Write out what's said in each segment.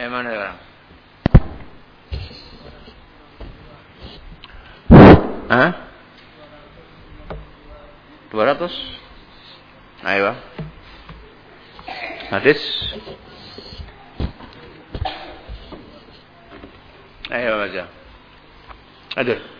Eh mana sekarang? Hah? 200? Ayo. Hadis. Ayo baca. Aduh.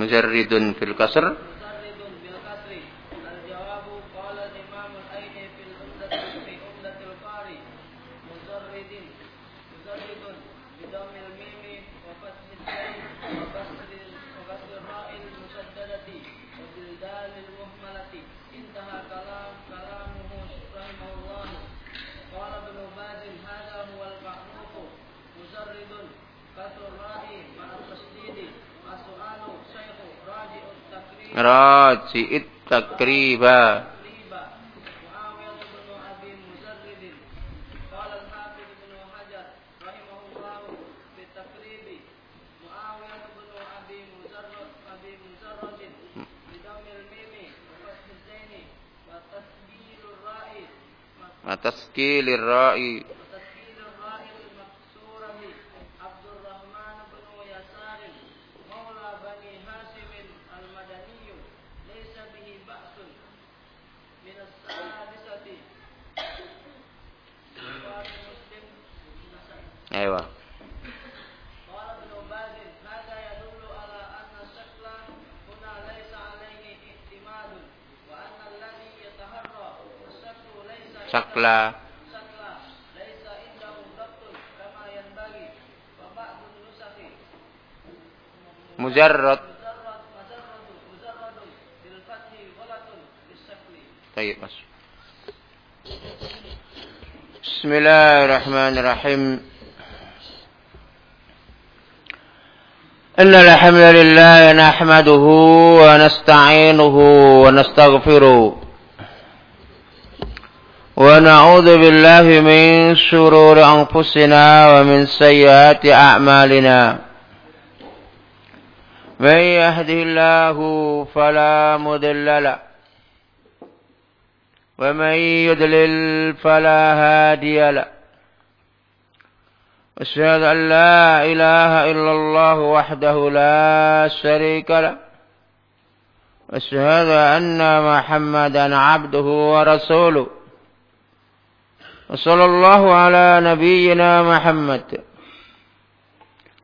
Mujarridun fil kasr raji'it takriba. Ataskilir ra'i شكلا. مجرد. طيب بسم الله الرحمن الرحيم. إن الحمد لله نحمده ونستعينه ونستغفره. ونعوذ بالله من شرور أنفسنا ومن سيئات أعمالنا. من يهده الله فلا مضل له. ومن يضلل فلا هادي له. أشهد أن لا إله إلا الله وحده لا شريك له. أشهد أن محمدا عبده ورسوله. وصلى الله على نبينا محمد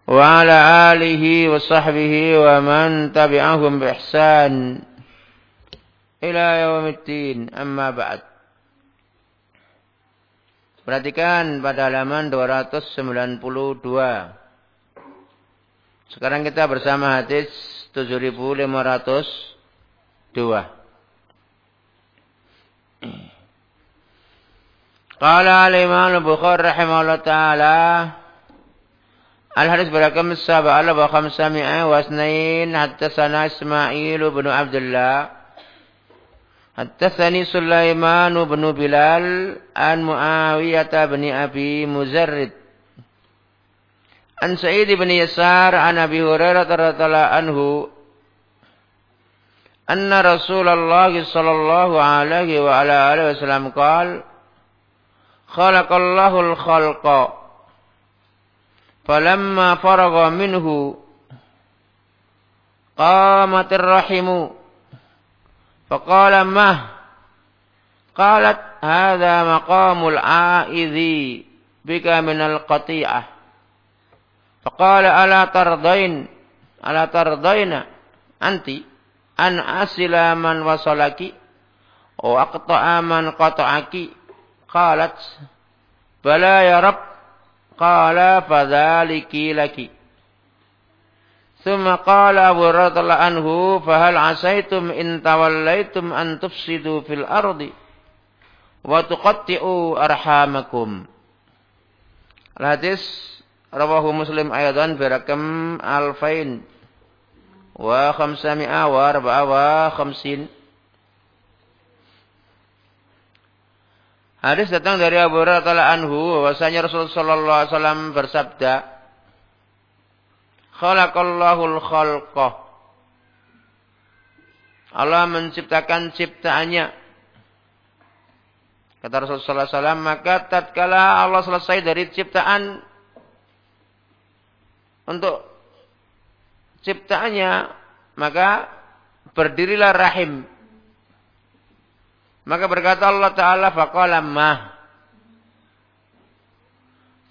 وعلى آله وصحبه ومن تبعهم بإحسان إلى يوم الدين أما بعد Perhatikan pada halaman 292. Sekarang kita bersama hadis 7502. Qala al-Imam Al-Bukhari rahimahullah taala Al-hadis berakam sab'a ala wa khamsami'a wa asnain hatta sana Ismail bin Abdullah Haddatsani Sulaiman bin Bilal an Muawiyah bin Abi Muzarrid An Sa'id bin Yasar an Abi Hurairah radhiyallahu anhu anna Rasulullah sallallahu alaihi wa ala alihi wasallam qala khalaqallahu al-khalqa falamma faragha minhu qamatir rahimu faqala mah qalat hadha maqamul a'idhi bika minal qati'ah faqala ala tardain ala tardaina anti an asila man wasalaki wa aqta'a man qata'aki Qalat bala ya Rabb. Qala fadhaliki laki. Thumma qala Abu radhiyallahu anhu fahal asaitum in tawallaitum an tufsidu fil ardi wa tuqatti'u arhamakum. Al hadis rawahu Muslim aidan bi alfain. Wa khamsami'a wa arba'a wa khamsin. Hadis datang dari Abu Hurairah anhu bahwasanya Rasulullah sallallahu alaihi wasallam bersabda Khalaqallahul khalqah Allah menciptakan ciptaannya. Kata Rasulullah SAW, maka tatkala Allah selesai dari ciptaan untuk ciptaannya, maka berdirilah rahim maka berkata Allah Ta'ala faqala mah.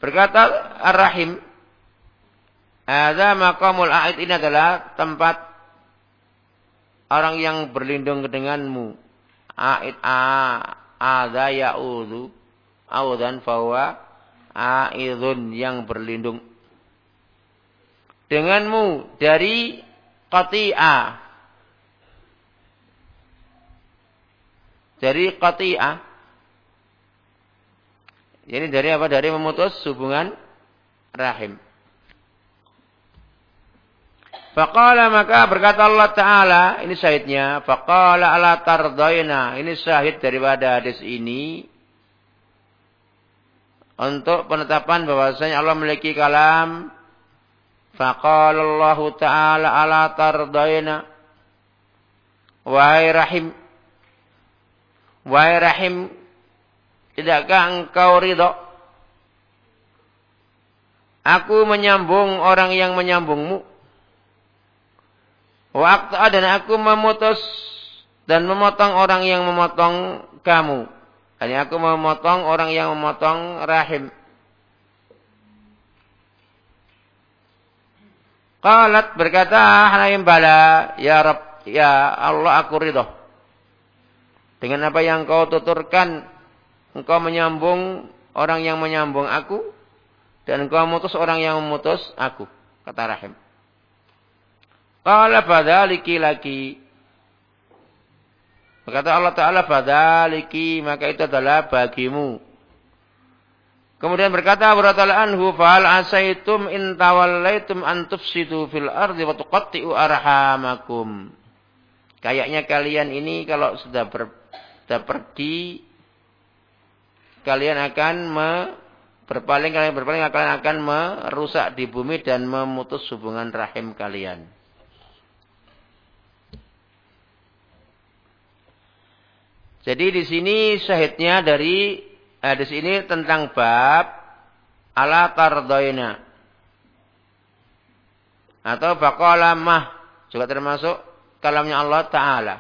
Berkata Ar-Rahim. Ada maqamul a'id ini adalah tempat orang yang berlindung denganmu. A'id a ada ya'udhu. Audan fawa a'idun yang berlindung. Denganmu dari qati'ah dari qati'ah. Ini dari apa? Dari memutus hubungan rahim. Faqala maka berkata Allah Ta'ala, ini syahidnya. Faqala ala tardaina. Ini syahid daripada hadis ini. Untuk penetapan bahwasanya Allah memiliki kalam. Faqala Allah Ta'ala ala tardaina. Wahai rahim. Wahai rahim, tidakkah engkau ridho? Aku menyambung orang yang menyambungmu. Waktu dan aku memutus dan memotong orang yang memotong kamu. Dan aku memotong orang yang memotong rahim. Qalat berkata, Hanaim bala, ya Rabb, ya Allah aku ridho. Dengan apa yang kau tuturkan, engkau menyambung orang yang menyambung aku, dan engkau memutus orang yang memutus aku. Kata Rahim. Qala fadhaliki laki. Berkata Allah Ta'ala fadhaliki, maka itu adalah bagimu. Kemudian berkata Abu Ta'ala anhu, fa'al asaitum in tawallaitum an tufsidu fil ardi wa tuqatti'u arhamakum. Kayaknya kalian ini kalau sudah ber, pergi kalian akan me, berpaling kalian berpaling kalian akan merusak di bumi dan memutus hubungan rahim kalian. Jadi di sini syahidnya dari hadis ini tentang bab ala tardoina atau faqala mah juga termasuk kalamnya Allah Ta'ala.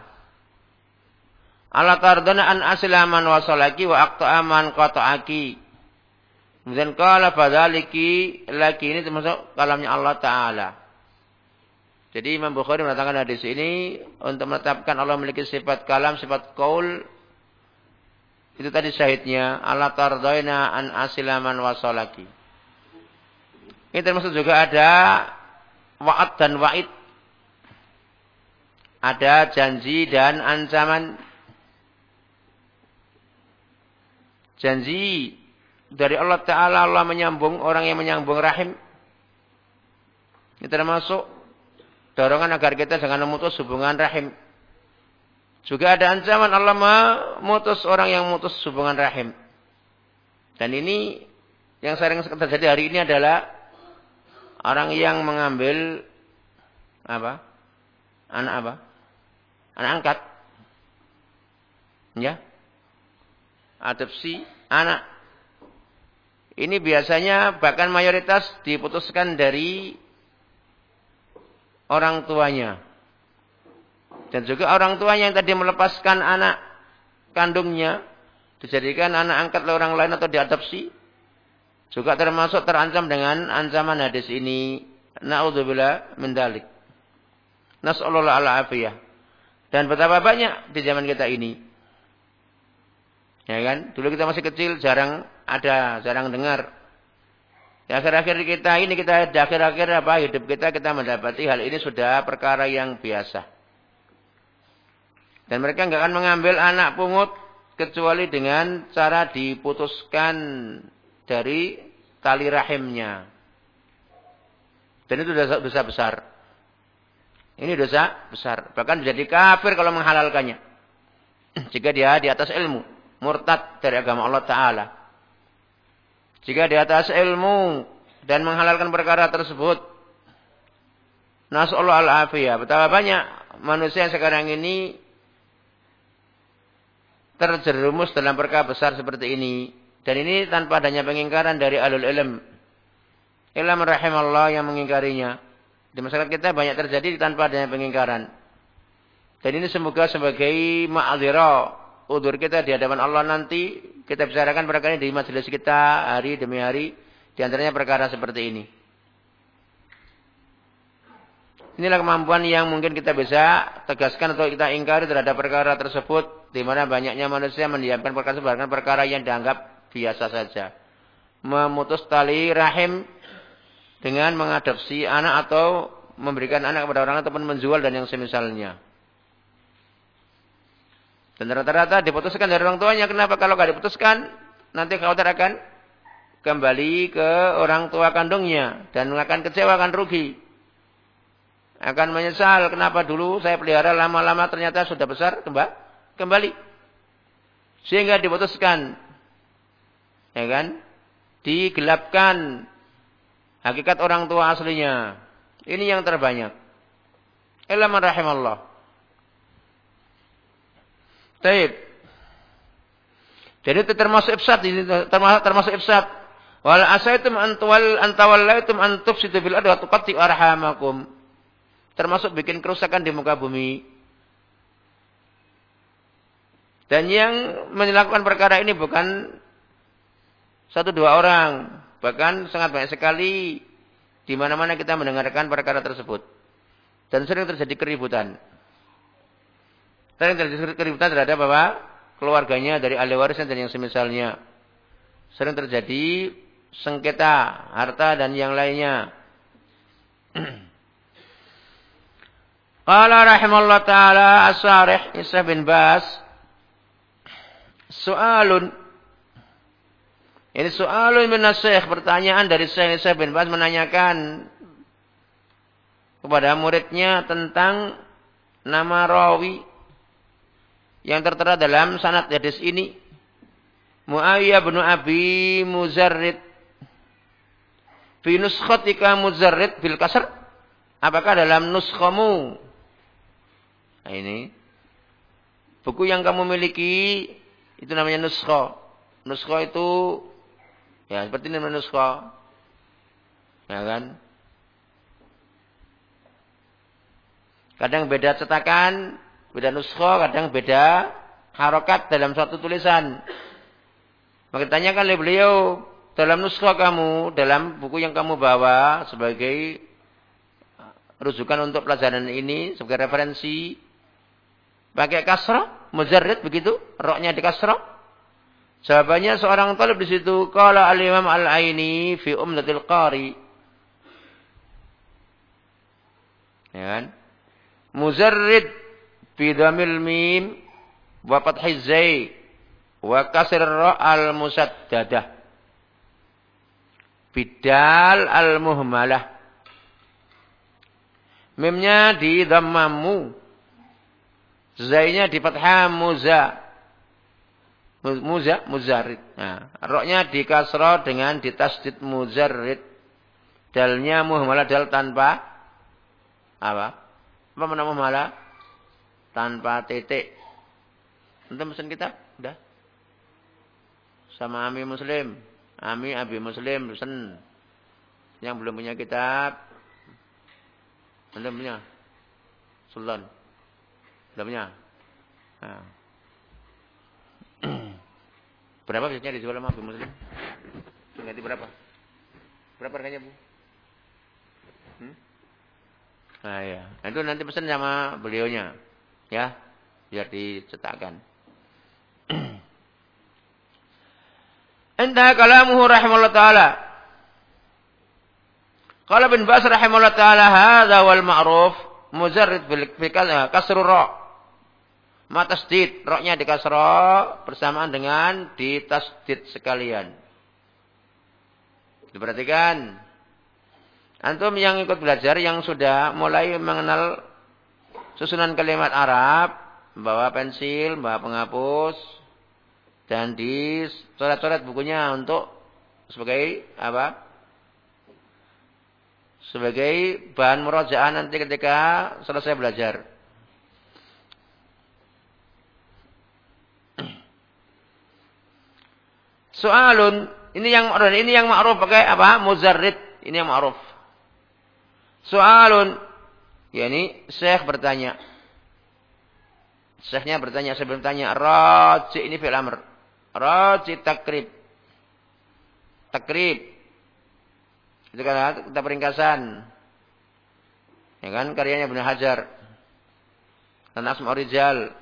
Ala tardana an aslaman wasalaki wa aqta'aman qata'aki. Kemudian kala fadzaliki laki ini termasuk kalamnya Allah Ta'ala. Jadi Imam Bukhari mengatakan hadis ini untuk menetapkan Allah memiliki sifat kalam, sifat kaul. Itu tadi syahidnya. Allah tardaina an asilaman wasalaki. Ini termasuk juga ada wa'ad dan wa'id. Ada janji dan ancaman janji dari Allah Ta'ala Allah menyambung orang yang menyambung rahim. Ini termasuk dorongan agar kita jangan memutus hubungan rahim. Juga ada ancaman Allah memutus orang yang memutus hubungan rahim. Dan ini yang sering terjadi hari ini adalah orang yang mengambil apa? Anak apa? Anak angkat. Ya. Adopsi anak Ini biasanya bahkan mayoritas diputuskan dari orang tuanya. Dan juga orang tuanya yang tadi melepaskan anak kandungnya dijadikan anak angkat oleh orang lain atau diadopsi juga termasuk terancam dengan ancaman hadis ini. Na'udzubillah min dalik. Nas'alullah ala afiyah. Dan betapa banyak di zaman kita ini. Ya kan? Dulu kita masih kecil jarang ada, jarang dengar. Di akhir-akhir kita ini kita di akhir-akhir apa hidup kita kita mendapati hal ini sudah perkara yang biasa. Dan mereka nggak akan mengambil anak pungut kecuali dengan cara diputuskan dari tali rahimnya. Dan itu dosa, dosa besar. Ini dosa besar. Bahkan menjadi kafir kalau menghalalkannya. Jika dia di atas ilmu. Murtad dari agama Allah Ta'ala. Jika di atas ilmu dan menghalalkan perkara tersebut. Nas'allah al-afiyah. Betapa banyak manusia yang sekarang ini terjerumus dalam perkara besar seperti ini. Dan ini tanpa adanya pengingkaran dari alul ilm. Ilm rahimallah yang mengingkarinya. Di masyarakat kita banyak terjadi tanpa adanya pengingkaran. Dan ini semoga sebagai ma'adhira. Udur kita di hadapan Allah nanti. Kita bicarakan perkara ini di majelis kita hari demi hari. Di antaranya perkara seperti ini. Inilah kemampuan yang mungkin kita bisa tegaskan atau kita ingkari terhadap perkara tersebut. Di mana banyaknya manusia mendiamkan perkara sebarang perkara yang dianggap biasa saja. Memutus tali rahim dengan mengadopsi anak atau memberikan anak kepada orang ataupun menjual dan yang semisalnya. Dan rata-rata diputuskan dari orang tuanya. Kenapa? Kalau tidak diputuskan, nanti khawatir akan kembali ke orang tua kandungnya. Dan akan kecewa, akan rugi. Akan menyesal, kenapa dulu saya pelihara lama-lama ternyata sudah besar, kembali. Sehingga diputuskan ya kan? Digelapkan hakikat orang tua aslinya. Ini yang terbanyak. Illa man rahimallah. Taib. Jadi itu termasuk ifsad ini termasuk termasuk ifsad. Wal asaitum antwal antawallaitum antufsidu bil ardi wa arhamakum. Termasuk bikin kerusakan di muka bumi. Dan yang melakukan perkara ini bukan satu dua orang, bahkan sangat banyak sekali di mana-mana kita mendengarkan perkara tersebut. Dan sering terjadi keributan. Sering terjadi keributan terhadap apa? Keluarganya dari ahli warisnya dan yang semisalnya. Sering terjadi sengketa harta dan yang lainnya. Qala rahimallahu taala as-sarih Isa bin Bas Soalun ini soalun syekh, pertanyaan dari Syekh Isa bin Bas menanyakan kepada muridnya tentang nama rawi yang tertera dalam sanad hadis ini. Muawiyah bin Abi Muzarrid. Fi nuskhatika Muzarrid bil kasr? Apakah dalam nuskhamu? Nah ini. Buku yang kamu miliki itu namanya nuskha. Nuskha itu Ya, seperti ini manusia. Ya kan? Kadang beda cetakan, beda nuskho, kadang beda harokat dalam suatu tulisan. Maka ditanyakan oleh beliau, dalam nuskho kamu, dalam buku yang kamu bawa sebagai rujukan untuk pelajaran ini, sebagai referensi, pakai kasrah, mujarrid begitu, roknya di kasrah, Jawabannya seorang talib di situ. Kala al-imam al-aini fi umdatil qari. Ya kan? Muzarrid fi damil mim wa fathiz zai wa kasr al musaddadah. Bidal al muhmalah. Mimnya di dhammamu. Zainya di fathah muza. Muza, muzarid. Nah, roknya dikasro dengan ditasdid muzarid. Dalnya muhmalah dal tanpa apa? Apa mana muhmalah? Tanpa titik. Nanti mesin kita? Udah? Sama Ami Muslim. Ami Abi Muslim pesen. Yang belum punya kitab. Belum punya. Sultan. Belum punya. Nah. berapa biasanya dijual sama Abi Muslim? Ganti berapa? Berapa harganya, Bu? Hmm? Nah, ya. Nah, itu nanti pesan sama beliaunya. Ya. Biar dicetakkan. Entah kalamuhu rahimahullah ta'ala. Qala bin Bas rahimahullah ta'ala hadza wal ma'ruf muzarrid bil kasru ra. Ma tasdid, di kasra bersamaan dengan di tasdid sekalian. Diperhatikan. Antum yang ikut belajar yang sudah mulai mengenal susunan kalimat Arab, bawa pensil, bawa penghapus, dan di coret-coret bukunya untuk sebagai apa? Sebagai bahan murajaah nanti ketika selesai belajar. Soalun, ini yang ini yang ma'ruf pakai apa? Muzarrid, ini yang ma'ruf. Soalun, yakni Syekh bertanya. Syekhnya bertanya sebelum tanya, Raji ini fi'il amr. Raji takrib. Takrib. Itu kan kita peringkasan. Ya kan karyanya Ibnu Hajar. Dan Asma Rijal.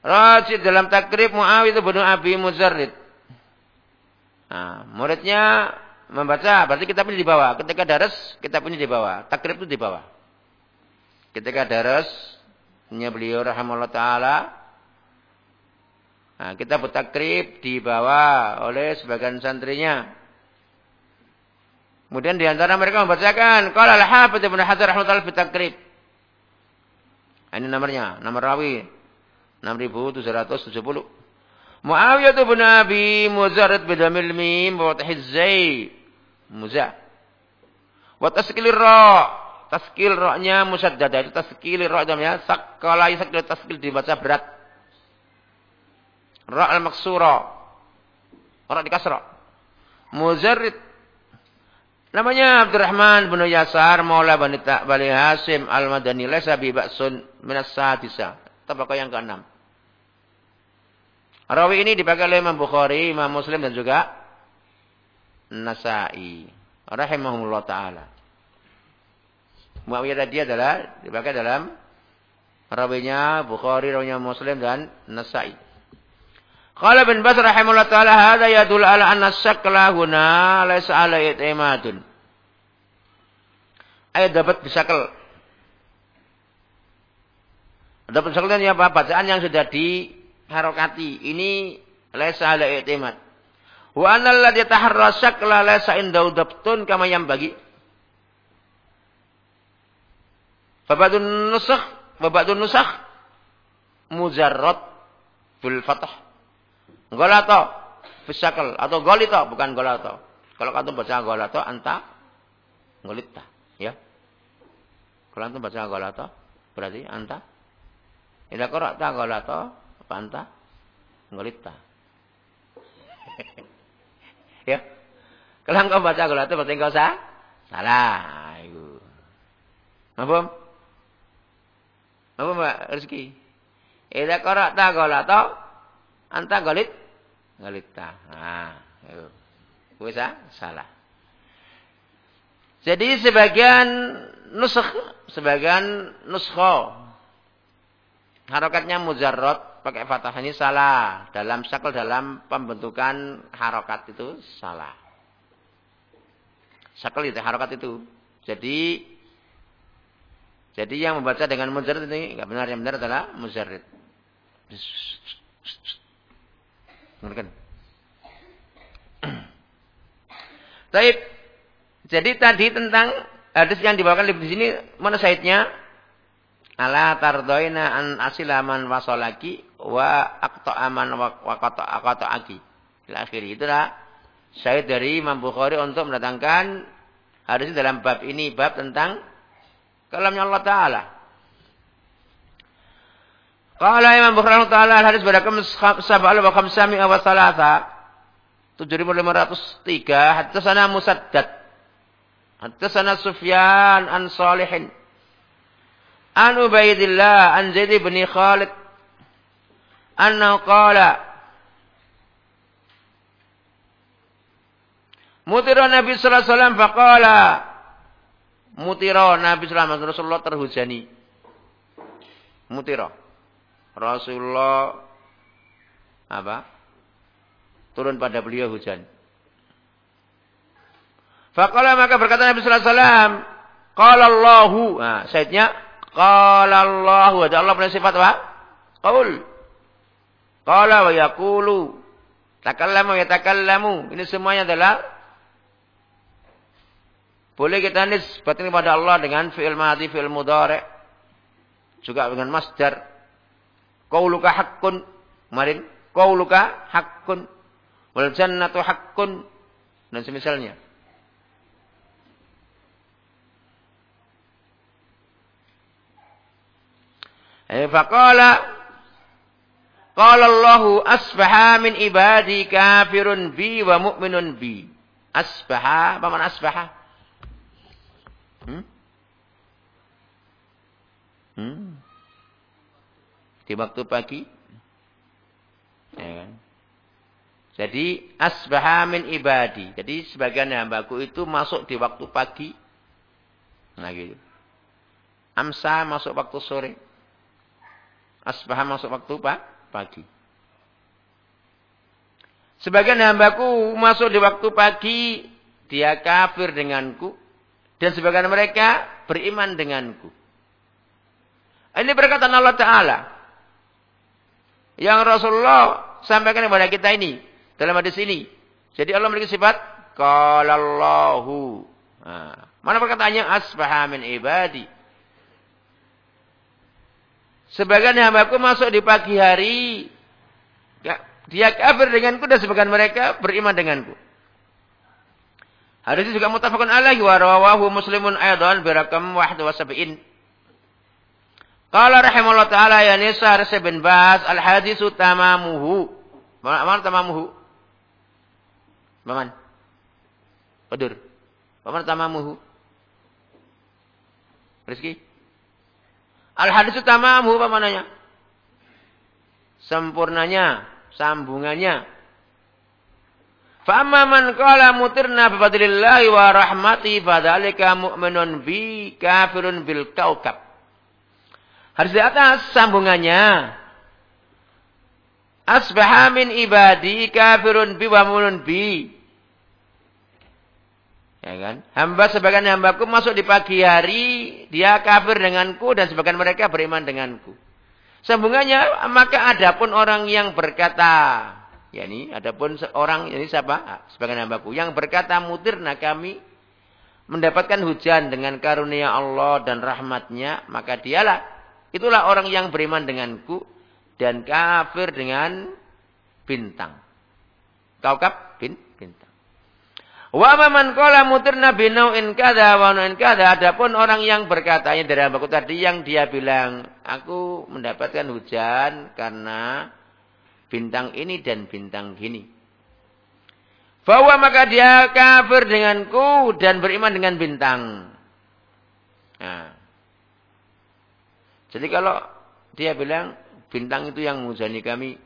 Raji dalam takrib Muawiyah itu bin Abi Muzarrid. Nah, muridnya membaca, berarti kitab ini di bawah. Ketika daras, kitab ini di bawah. Takrib itu di bawah. Ketika daras, beliau rahimahullah ta'ala, Nah, kita bertakrib dibawa oleh sebagian santrinya. Kemudian di antara mereka membacakan qala al-hafidz Ibnu Hajar rahimahullah takrib. Ini nomornya, nomor rawi 6770. Muawiyah bin Abi Muzarrid bidamil mim wa tahizz zai. Muza. Wa taskilir ra. Taskil ra-nya musaddada itu taskil ra namanya sakala sakil taskil dibaca berat. Ra al-maksura. Ra di kasra. Muzarrid. Namanya Abdurrahman bin Yasar Maula Bani Bani Hasim Al-Madani Laisa bi ba'sun min as-sadisa. Tabaqah yang keenam. Rawi ini dipakai oleh Imam Bukhari, Imam Muslim dan juga Nasai. Rahimahumullah taala. Muawiyah tadi adalah dipakai dalam rawinya Bukhari, rawinya Muslim dan Nasai. Qala bin Bas rahimahullah taala hadza yadul ala anna syakla huna laysa ala i'timadun. Ayat dapat bisakal. Dapat bisakal apa? Bacaan yang sudah diharokati. Ini laysa ala i'timad. Wa anna alladhi taharra syakla laysa indau dabtun kama yang bagi. Babadun nusakh, babadun nusakh mujarrad bil fathah Golato fisakal atau golito bukan golato. Kalau kamu baca golato anta golita, ya. Kalau kamu baca golato berarti anta. Ida korok ta golato apa anta golita. ya. Kalau engkau baca golato berarti engkau sah? Salah. Itu. Apa? Apa Mbak Rizki? Ida korok ta golato anta golit Ngalita. Nah, itu. Bisa salah. Jadi sebagian nusakh, sebagian nuskho. Harokatnya mujarrot pakai fathah ini salah. Dalam syakal dalam pembentukan harokat itu salah. Syakal itu harokat itu. Jadi jadi yang membaca dengan mujarrid ini enggak benar. Yang benar adalah mujarrid. Kan? Taib. Jadi tadi tentang hadis yang dibawakan di sini mana saidnya? Ala tardoina an asilaman wasolaki wa akto aman wa akato aki. Akhir itulah syahid dari Imam Bukhari untuk mendatangkan hadis dalam bab ini bab tentang kalamnya Allah Taala. Qala Imam Bukhari taala hadis pada kam sab'al wa khamsami wa salasa. 7503 haddatsana Musaddad haddatsana Sufyan an Salihin an Ubaidillah an Zaid bin Khalid annahu qala Mutira Nabi sallallahu alaihi wasallam faqala Mutira Nabi sallallahu alaihi Rasulullah terhujani. Mutira. Rasulullah apa? turun pada beliau hujan. Faqala maka berkata Nabi sallallahu alaihi wasallam, qala Allahu. Nah, sayyidnya qala Allahu. Ada Allah punya sifat apa? Qaul. Qala wa yaqulu. Takallamu yatakallamu. Ini semuanya adalah boleh kita nisbatin kepada Allah dengan fi'il madhi, fi'il mudhari. Juga dengan masdar. Qauluka haqqun. Kemarin. Qauluka haqqun. Wal jannatu haqqun. Dan semisalnya. Eh, faqala Qala Allahu asbaha min ibadi kafirun bi wa mu'minun bi. Asbaha, apa makna asbaha? Hmm? Hmm? Di waktu pagi? Ya kan? Jadi asbaha min ibadi. Jadi sebagian hambaku itu masuk di waktu pagi. Nah gitu. Amsa masuk waktu sore. Asbaha masuk waktu pak pagi. Sebagian hambaku masuk di waktu pagi. Dia kafir denganku. Dan sebagian mereka beriman denganku. Ini perkataan Allah Ta'ala. Yang Rasulullah sampaikan kepada kita ini. Dalam hadis ini. Jadi Allah memiliki sifat qalallahu. Nah, mana perkataannya asbaha min ibadi. Sebagian hambaku masuk di pagi hari. Dia kafir denganku dan sebagian mereka beriman denganku. Hadis juga mutafakun alaihi wa rawahu muslimun aydan birakam wahdu wa sab'in. Qala rahimahullah ta'ala ya nisa bin Bas al hadisu tamamuhu. Mana tamamuhu? Paman. Pedur. Paman tamamuhu. Rizki. Al hadis tamamuhu apa mananya? Sempurnanya, sambungannya. Fa'amma man qala mutirna bi fadlillahi wa rahmati fadzalika mu'minun bi kafirun bil kaukab. Harus di atas sambungannya. Asbaha min ibadi kafirun bi wa mu'minun bi. Ya kan? Hamba sebagian hambaku masuk di pagi hari, dia kafir denganku dan sebagian mereka beriman denganku. Sambungannya, maka ada pun orang yang berkata, ya ini adapun orang ini siapa? Sebagian hambaku yang berkata mutirna kami mendapatkan hujan dengan karunia Allah dan rahmatnya, maka dialah itulah orang yang beriman denganku dan kafir dengan bintang. Kaukab bin Wa man qala mutirna binau'in kada wa nau'in kada. Adapun orang yang berkatanya dari hambaku tadi yang dia bilang, aku mendapatkan hujan karena bintang ini dan bintang gini. Bahwa maka dia kafir denganku dan beriman dengan bintang. Nah. Jadi kalau dia bilang bintang itu yang mujani kami,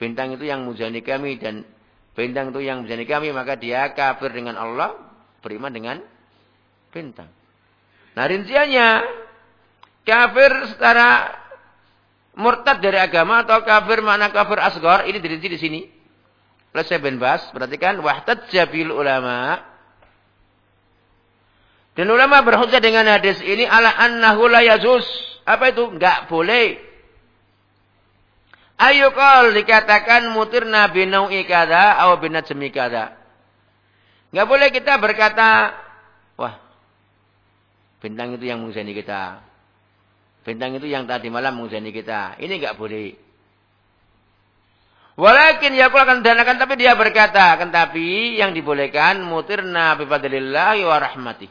bintang itu yang mujani kami dan bintang itu yang menjadi kami, maka dia kafir dengan Allah, beriman dengan bintang. Nah rinciannya, kafir secara murtad dari agama atau kafir mana kafir asgor, ini dirinci di sini. Oleh saya bin Bas, perhatikan, wahtad jabil ulama. Dan ulama berhujjah dengan hadis ini ala annahu la. Apa itu? Enggak boleh Ayo kal dikatakan mutirna binau'i kada atau binajmi kada. Enggak boleh kita berkata, wah, bintang itu yang mengusani kita. Bintang itu yang tadi malam mengusani kita. Ini enggak boleh. Walakin ya akan danakan tapi dia berkata, kan tapi yang dibolehkan mutirna bifadlillahi wa rahmati.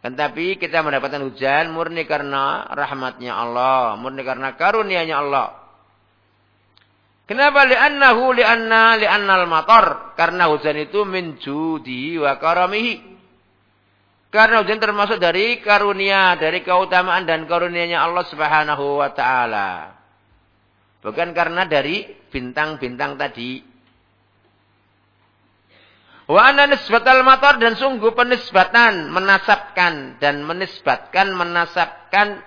Kan tapi kita mendapatkan hujan murni karena rahmatnya Allah, murni karena karunia-Nya Allah. Kenapa li'annahu li'anna li'annal matar? Karena hujan itu min judi wa karamihi. Karena hujan termasuk dari karunia, dari keutamaan dan karunianya Allah Subhanahu wa taala. Bukan karena dari bintang-bintang tadi. Wa anna nisbatal matar dan sungguh penisbatan, menasabkan dan menisbatkan, menasabkan,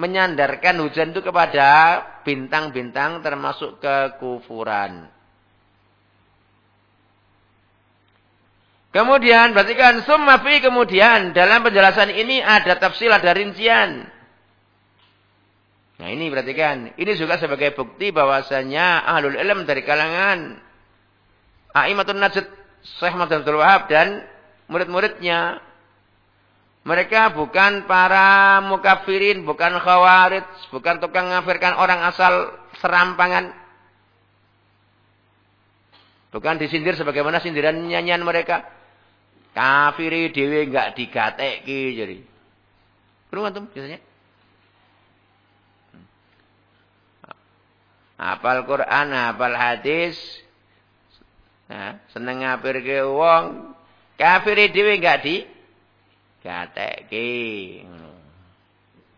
menyandarkan hujan itu kepada bintang-bintang termasuk kekufuran. Kemudian berarti kan summa fi kemudian dalam penjelasan ini ada tafsir ada rincian. Nah ini berarti kan ini juga sebagai bukti bahwasanya ahlul ilm dari kalangan Aimatun Najd Syekh Abdul Wahab dan murid-muridnya mereka bukan para mukafirin, bukan khawarij, bukan tukang ngafirkan orang asal serampangan. Bukan disindir sebagaimana sindiran nyanyian mereka. Kafiri dewe enggak digateki jadi. Perlu antum biasanya? Hafal Quran, hafal hadis. Nah, seneng ngapir ke wong. Kafiri dewe enggak di gateki.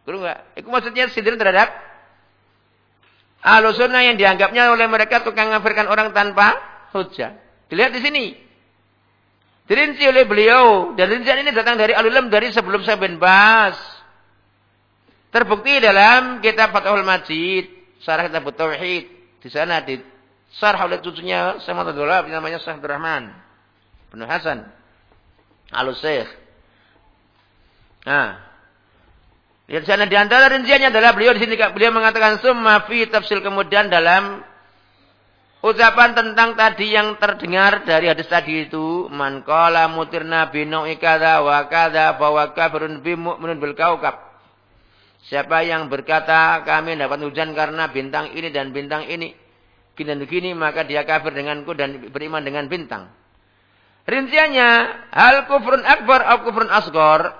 Perlu enggak? Itu maksudnya sindiran terhadap Ahlu yang dianggapnya oleh mereka tukang ngafirkan orang tanpa hujah. Dilihat di sini. Dirinci oleh beliau. Dan rincian ini datang dari alulam dari sebelum saya bin Bas. Terbukti dalam kitab Fathul Majid. Sarah kitab Tauhid. Di sana di sarah oleh cucunya sama Abdullah namanya Syekh Rahman. Bin Hasan. Al-Syekh. Nah. Lihat sana di antara rinciannya adalah beliau di sini beliau mengatakan summa fi tafsil kemudian dalam Ucapan tentang tadi yang terdengar dari hadis tadi itu, man qala mutirna binau'i kadza wa kadza fa wa kafirun bi mu'minun bil kaukab. Siapa yang berkata kami dapat hujan karena bintang ini dan bintang ini, gini dan begini, maka dia kafir denganku dan beriman dengan bintang. Rinciannya, hal kufrun akbar atau kufrun asgor,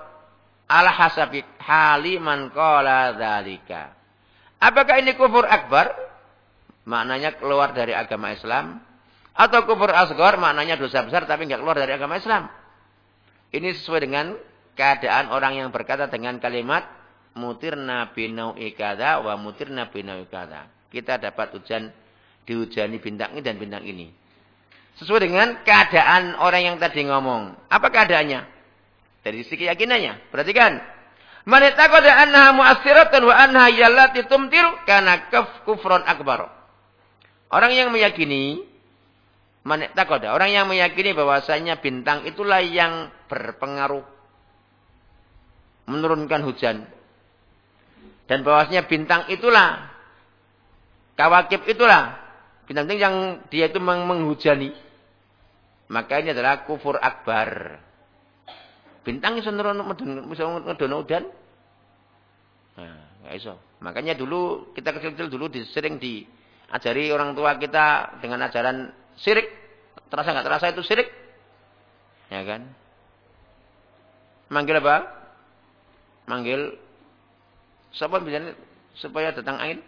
ala haliman qala dzalika. Apakah ini kufur akbar? maknanya keluar dari agama Islam. Atau kufur asgor maknanya dosa besar tapi nggak keluar dari agama Islam. Ini sesuai dengan keadaan orang yang berkata dengan kalimat mutirna binau ikada wa mutirna binau ikada. Kita dapat hujan dihujani bintang ini dan bintang ini. Sesuai dengan keadaan orang yang tadi ngomong. Apa keadaannya? Dari sisi keyakinannya. Perhatikan. Man taqada annaha mu'assiratan wa annaha yallati tumtiru kana kufron akbar. Orang yang meyakini takoda, orang yang meyakini bahwasanya bintang itulah yang berpengaruh menurunkan hujan. Dan bahwasanya bintang itulah kawakib itulah bintang-bintang yang dia itu menghujani. Maka ini adalah kufur akbar. Bintang itu menurun hujan. Nah, iso. Makanya dulu kita kecil-kecil dulu sering di ajari orang tua kita dengan ajaran sirik. Terasa nggak terasa itu sirik? Ya kan? Manggil apa? Manggil siapa bisa supaya datang angin?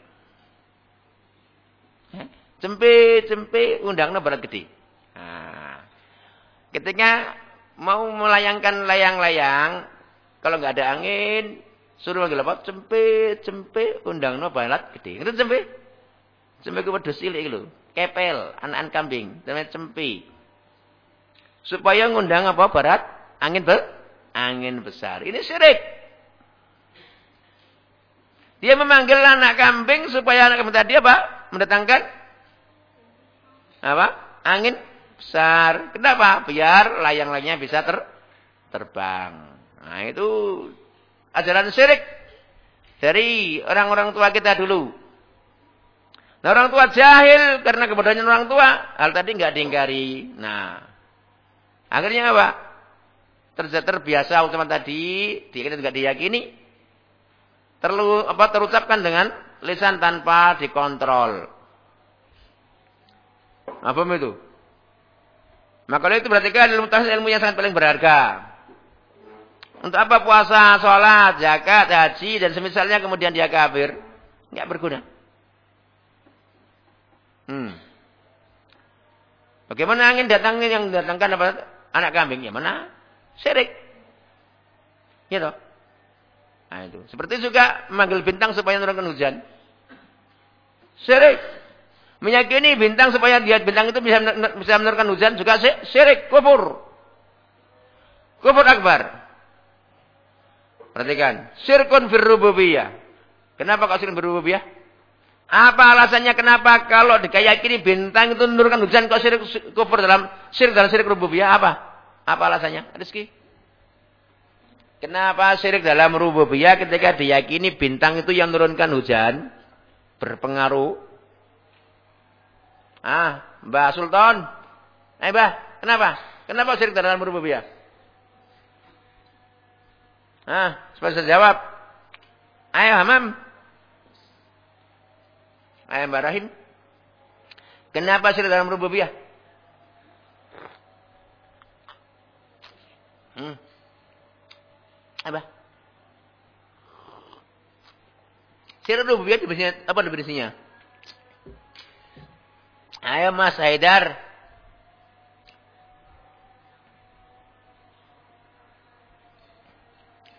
Cempe, cempe, undangnya berat gede. Nah, ketika mau melayangkan layang-layang, kalau nggak ada angin, suruh manggil apa? Cempe, cempe, undangnya berat gede. Itu cempe? Sampai ke wedhus cilik lho. Kepel, anak-anak kambing, namanya cempi. Supaya ngundang apa barat? Angin ber angin besar. Ini syirik. Dia memanggil anak kambing supaya anak kambing tadi apa? Mendatangkan apa? Angin besar. Kenapa? Biar layang-layangnya bisa ter terbang. Nah, itu ajaran syirik dari orang-orang tua kita dulu. Nah orang tua jahil karena kebodohan orang tua. Hal tadi nggak diingkari. Nah. Akhirnya apa? Terbiasa ucapan tadi. Dia juga diyakini. Terlalu apa terucapkan dengan lisan tanpa dikontrol. Apa itu? Maka itu berarti kan ilmu tahsil ilmu yang sangat paling berharga. Untuk apa puasa, sholat, zakat, haji, dan semisalnya kemudian dia kafir. Nggak berguna. Hmm. Bagaimana angin datangnya yang datangkan apa? Anak kambing. Ya mana? Syirik. Gitu. Nah itu. Seperti juga memanggil bintang supaya menurunkan hujan. Syirik. Meyakini bintang supaya dia bintang itu bisa bisa menurunkan hujan juga syirik, kufur. Kufur akbar. Perhatikan, syirkun fir rububiyah. Kenapa kok syirkun rububiyah? Apa alasannya kenapa kalau dikayakini bintang itu menurunkan hujan kok syirik kufur dalam syirik dalam syirik rububiyah apa? Apa alasannya? Rizki. Kenapa syirik dalam rububiyah ketika diyakini bintang itu yang menurunkan hujan berpengaruh? Ah, Mbak Sultan. Eh, Mbak, kenapa? Kenapa syirik dalam rububiyah? Ah, supaya saya jawab. Ayo, Hamam. Ayah Mbak Rahim. Kenapa syirik dalam rububiyah? Hmm. Apa? Syirik rububiyah definisinya apa definisinya? Ayo Mas Haidar.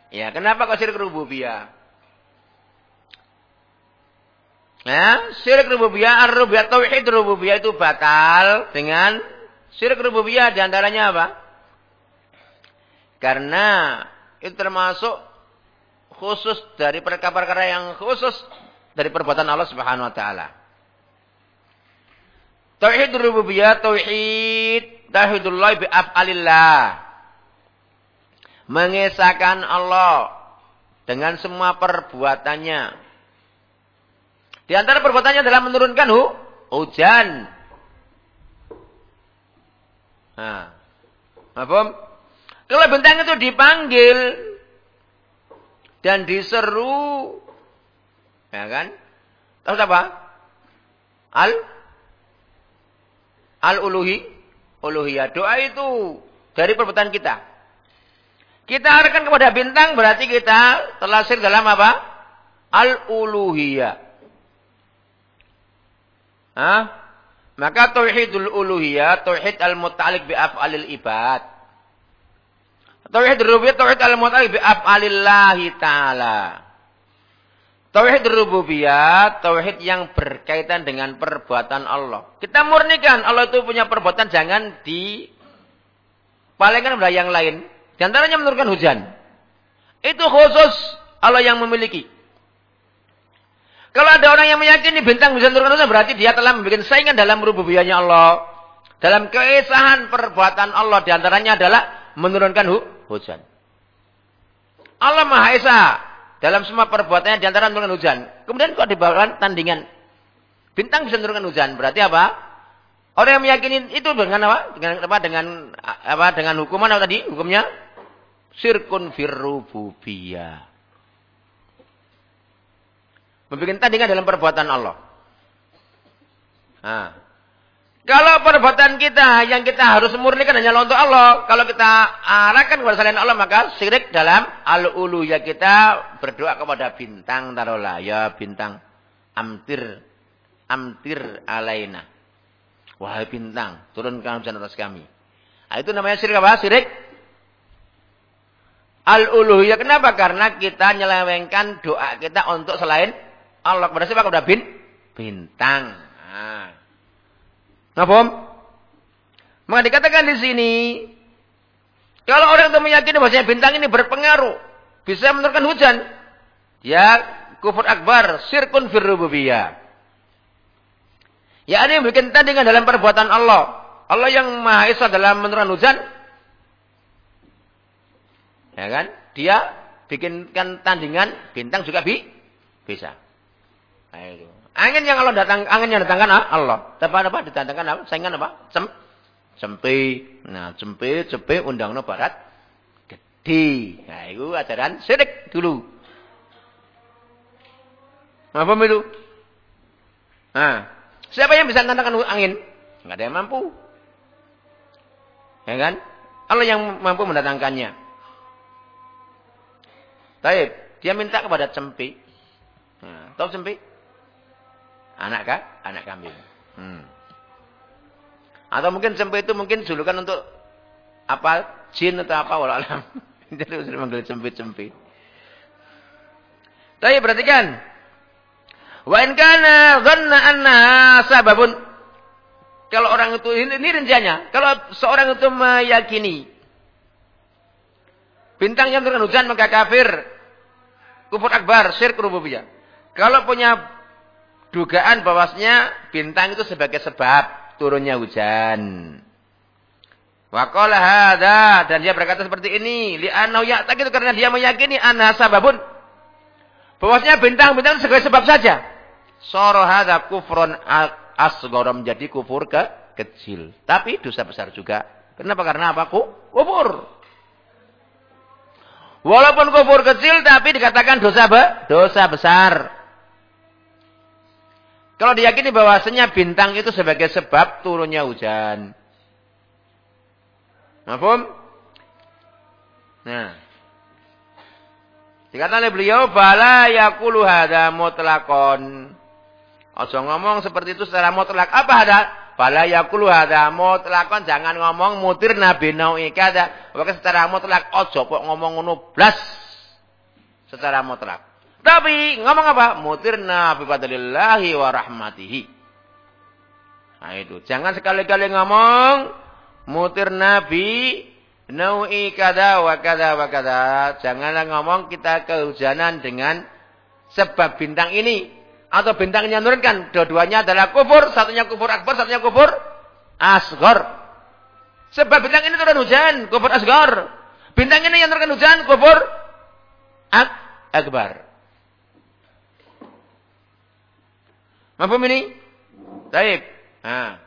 Ya, kenapa kok syirik rububiyah? Nah, syirik rububiyah, ar-rububiyah, tauhid rububiyah itu batal dengan syirik rububiyah di antaranya apa? Karena itu termasuk khusus dari perkara-perkara yang khusus dari perbuatan Allah Subhanahu wa taala. Tauhid rububiyah, tauhid tauhidullah bi af'alillah. Mengesahkan Allah dengan semua perbuatannya. Di antara perbuatannya adalah menurunkan hu, hujan. Nah, apa? Kalau bentang itu dipanggil dan diseru, ya kan? Tahu apa? Al al uluhi uluhiyah. Doa itu dari perbuatan kita. Kita arahkan kepada bintang berarti kita terlasir dalam apa? Al uluhiyah. Hah? Maka tauhidul uluhiyah, tauhid al-muta'alliq bi af'alil ibad. Tauhid rububiyah, tauhid al-muta'alliq bi ta'ala. Tauhid rububiyah, tauhid yang berkaitan dengan perbuatan Allah. Kita murnikan Allah itu punya perbuatan jangan di palingkan pada yang lain. Di antaranya menurunkan hujan. Itu khusus Allah yang memiliki. Kalau ada orang yang meyakini bintang bisa turun hujan, berarti dia telah membuat saingan dalam rububiyahnya Allah. Dalam keesahan perbuatan Allah di antaranya adalah menurunkan hu hujan. Allah Maha Esa dalam semua perbuatannya di antara menurunkan hujan. Kemudian kok dibawakan tandingan bintang bisa menurunkan hujan, berarti apa? Orang yang meyakini itu dengan apa? Dengan apa? Dengan apa? Dengan hukuman apa tadi? Hukumnya sirkun firrububiyah. Membuat tandingan dalam perbuatan Allah. Nah. Kalau perbuatan kita yang kita harus murnikan hanya untuk Allah. Kalau kita arahkan kepada selain Allah maka syirik dalam al-ulu ya kita berdoa kepada bintang taruhlah ya bintang amtir amtir alaina. Wahai bintang, turunkan hujan atas kami. Nah, itu namanya syirik apa? Syirik al-uluhiyah. Kenapa? Karena kita nyelewengkan doa kita untuk selain Allah kepada siapa? Kepada bin bintang. Nah. Ngapom? Maka dikatakan di sini, kalau orang itu meyakini bahwasanya bintang ini berpengaruh, bisa menurunkan hujan, ya kufur akbar, sirkun fir rububiyah. Ya ini bikin tandingan dalam perbuatan Allah. Allah yang Maha Esa dalam menurunkan hujan. Ya kan? Dia bikinkan tandingan bintang juga bi bisa. Nah, itu. Angin yang Allah datang, angin yang datangkan Allah. Tepat apa? Didatangkan apa? Saingan apa? Sem, sempi. Nah, sempi, cepe, undang no barat. Gede. Nah, itu ajaran sirik dulu. Apa itu? Nah, siapa yang bisa mendatangkan angin? Enggak ada yang mampu. Ya kan? Allah yang mampu mendatangkannya. Baik, dia minta kepada cempi. Nah, tahu cempi? Anak kah? Anak kambing. Hmm. Atau mungkin cempe itu mungkin julukan untuk apa? Jin atau apa walau alam. Jadi sering manggil cempe-cempe. Tapi perhatikan. Wa in kana dhanna anna sababun kalau orang itu ini, ini rinciannya. Kalau seorang itu meyakini bintang yang turun hujan maka kafir, kufur akbar, syirik rububiyah. Kalau punya dugaan bahwasanya bintang itu sebagai sebab turunnya hujan. Waqala hadza dan dia berkata seperti ini, li tak itu karena dia meyakini anna sababun bahwasanya bintang-bintang sebagai sebab saja. Soro hadza kufrun asghar menjadi kufur ke kecil, tapi dosa besar juga. Kenapa? Karena apa? Kufur. Walaupun kufur kecil tapi dikatakan dosa be, dosa besar. Kalau diyakini bahwasanya bintang itu sebagai sebab turunnya hujan. Mahfum? Nah. Dikatakan oleh beliau, Bala yakulu hada mutlakon. Ojo ngomong seperti itu secara mutlak. Apa ada? Bala yakulu hada mutlakon. Jangan ngomong mutir nabi nau'i kada. Maka secara mutlak. Ojo kok ngomong ngono blas. Secara mutlak. Tapi ngomong apa? Mutirna nabi fadlillahi wa rahmatihi. Nah itu. Jangan sekali-kali ngomong mutir nabi naui kada wa kada wa kada. Janganlah ngomong kita kehujanan dengan sebab bintang ini atau bintang yang menurunkan. Dua-duanya adalah kufur, satunya kufur akbar, satunya kufur asgor. Sebab bintang ini turun hujan, kufur asgor. Bintang ini yang menurunkan hujan, kufur ak akbar. Mampu ini? Taib. Nah.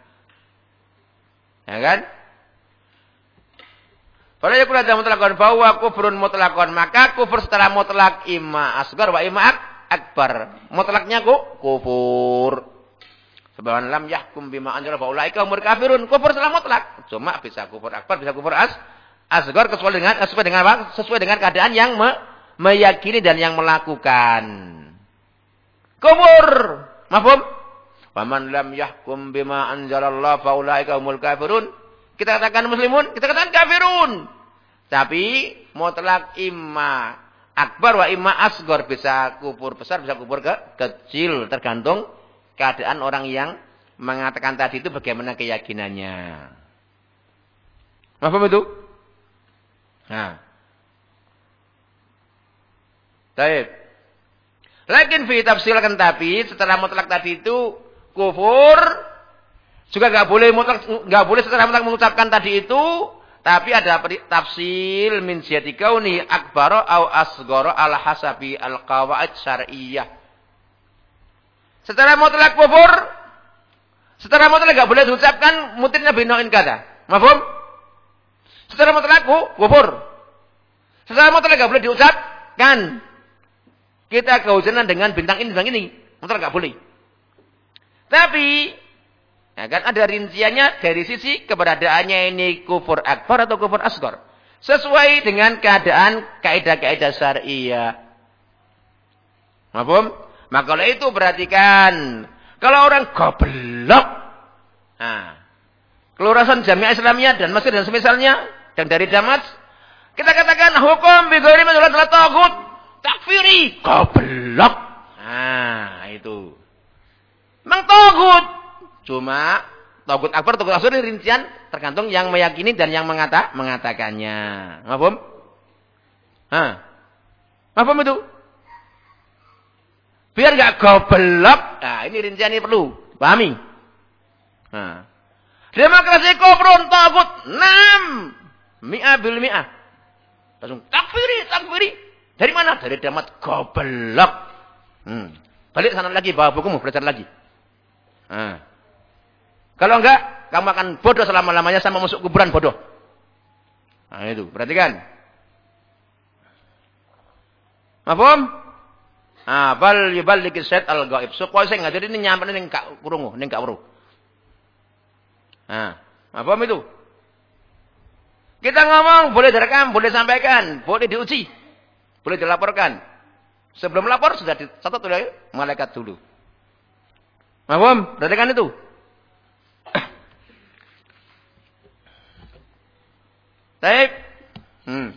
Ya kan? Kalau yakun ada mutlakon bahwa kufrun mutlakon maka kufur setelah mutlak imma asgar wa imma akbar. Mutlaknya ku kufur. Sebab lam yahkum bima anjala fa ulaika umur kafirun. Kufur setelah mutlak. Cuma bisa kufur akbar, bisa kufur as asgar sesuai dengan sesuai dengan apa? Sesuai dengan keadaan yang me, meyakini dan yang melakukan. Kufur. Mafhum? Faman lam yahkum bima anzalallah fa ulaika umul kafirun. Kita katakan muslimun, kita katakan kafirun. Tapi mutlak imma akbar wa imma asgor bisa kufur besar, bisa kufur ke kecil tergantung keadaan orang yang mengatakan tadi itu bagaimana keyakinannya. Apa itu? Nah. Baik. Lakin fi tafsirkan tapi setelah mutlak tadi itu kufur juga nggak boleh mutlak nggak boleh secara mutlak mengucapkan tadi itu, tapi ada tafsil min siyati kauni akbaro au asgoro al hasabi al qawaid syar'iyyah. Secara mutlak kufur, secara mutlak nggak boleh diucapkan mutirnya binoin kata. Mafhum? Secara mutlak kufur. Secara mutlak nggak boleh diucapkan. Kita kehujanan dengan bintang ini, bintang ini. Mutlak nggak boleh. Tapi Ya kan ada rinciannya dari sisi keberadaannya ini kufur akbar atau kufur asgor. Sesuai dengan keadaan kaidah-kaidah syariah. Mahfum? Maka kalau itu perhatikan. Kalau orang goblok. Nah, kelurasan jamiah Islamiyah dan Mesir dan semisalnya. Dan dari Damas. Kita katakan hukum bigori menurut takut. Takfiri. Goblok. Nah, itu. Memang takut. Cuma Togut akbar, togut asur ini rincian tergantung yang meyakini dan yang mengata, mengatakannya. Mahfum? Hah? Mahfum itu? Biar gak goblok. Nah, ini rincian ini perlu. Pahami? Nah. Demokrasi kofrun togut. Enam. Mi'ah bil mi'ah. Langsung takfiri, takfiri. Dari mana? Dari damat goblok. Hmm. Balik sana lagi, bawa bukumu, belajar lagi. Nah. Kalau enggak, kamu akan bodoh selama-lamanya sama masuk kuburan bodoh. Nah itu, perhatikan. Mafhum? Ah, bal yuballighi syait al-ghaib. Supaya saya ngajarin ini nyampe ning kak kurungu, ning kak weruh. Nah, mafhum itu? Kita ngomong boleh direkam, boleh sampaikan, boleh diuji, boleh dilaporkan. Sebelum lapor sudah dicatat oleh malaikat dulu. Mahum, perhatikan itu. Baik. Hmm.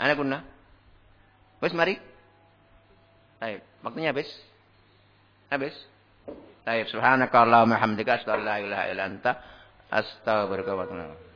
Anak kunna. Wes mari. Baik, waktunya habis. Habis. Baik, subhanakallahumma hamdika asyhadu an astaghfiruka wa atubu